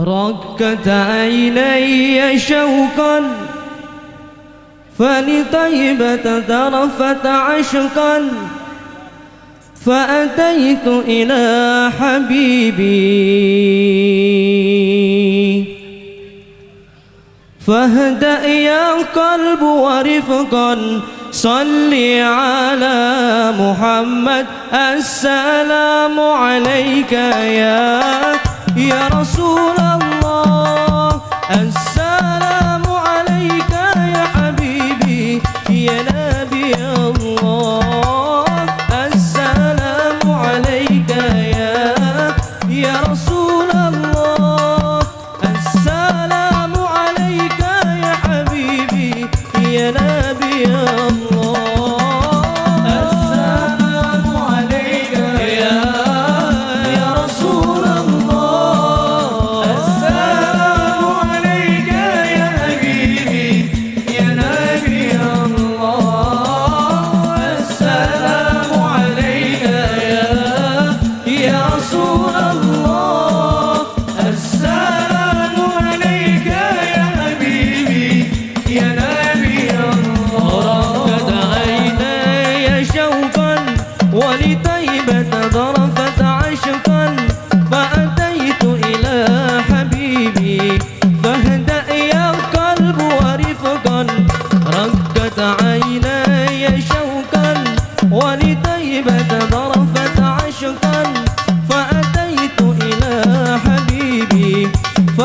ركت عيني شوقا فلطيبة ترفت عشقا فأتيت إلى حبيبي. فاهدأ يا قلب ورفقا صلي على محمد السلام عليك يا يا رسول الله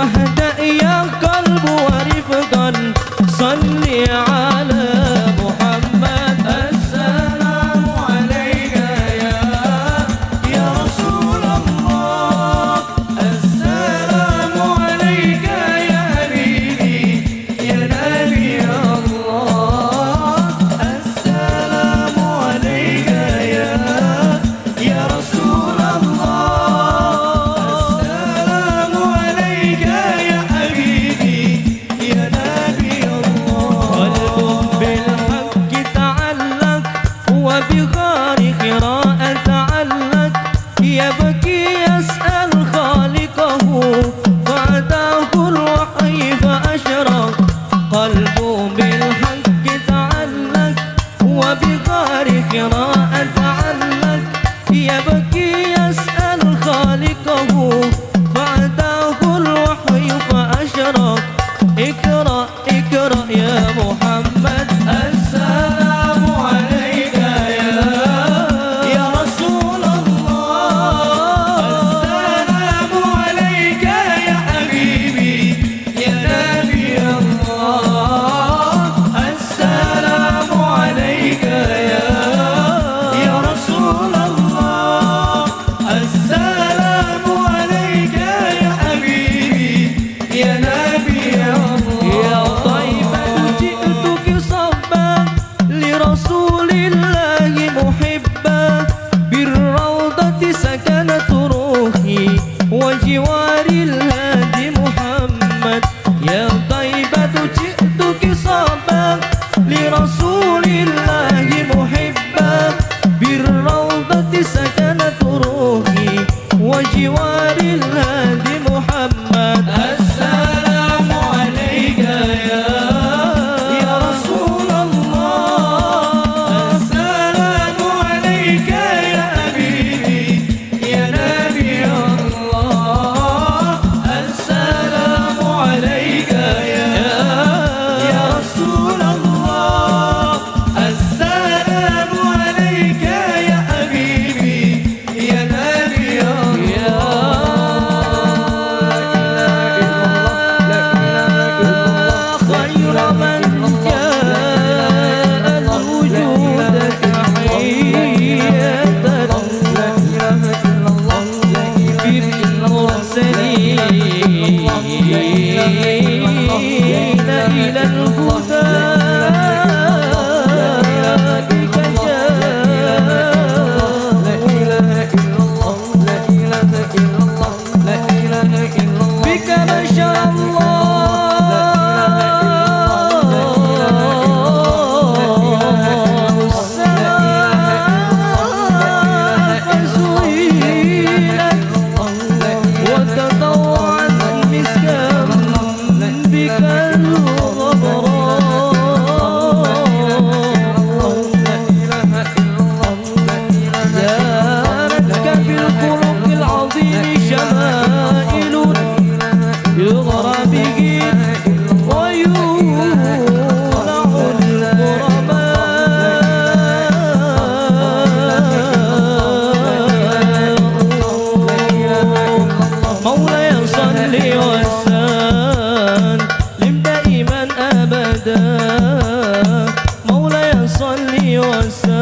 वहदा اقرأ اقرأ يا محمد. أسمع de, do que sou Dios.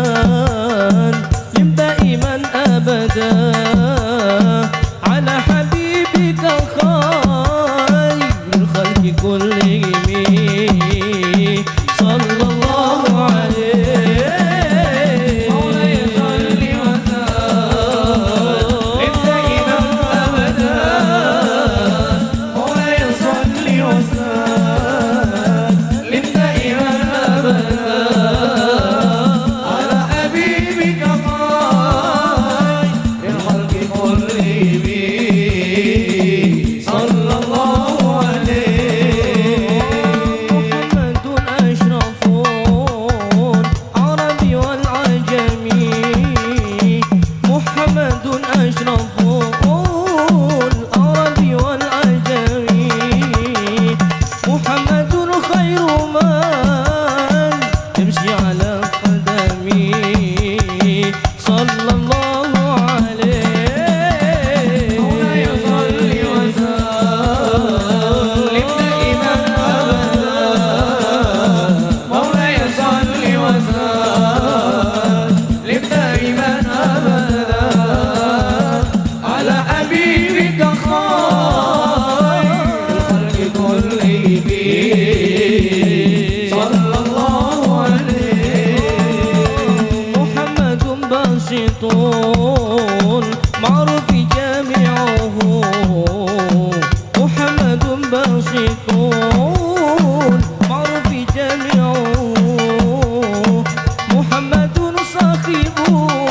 باسطون معروف جامعه محمد باسطون معروف جامعه محمد صاحبه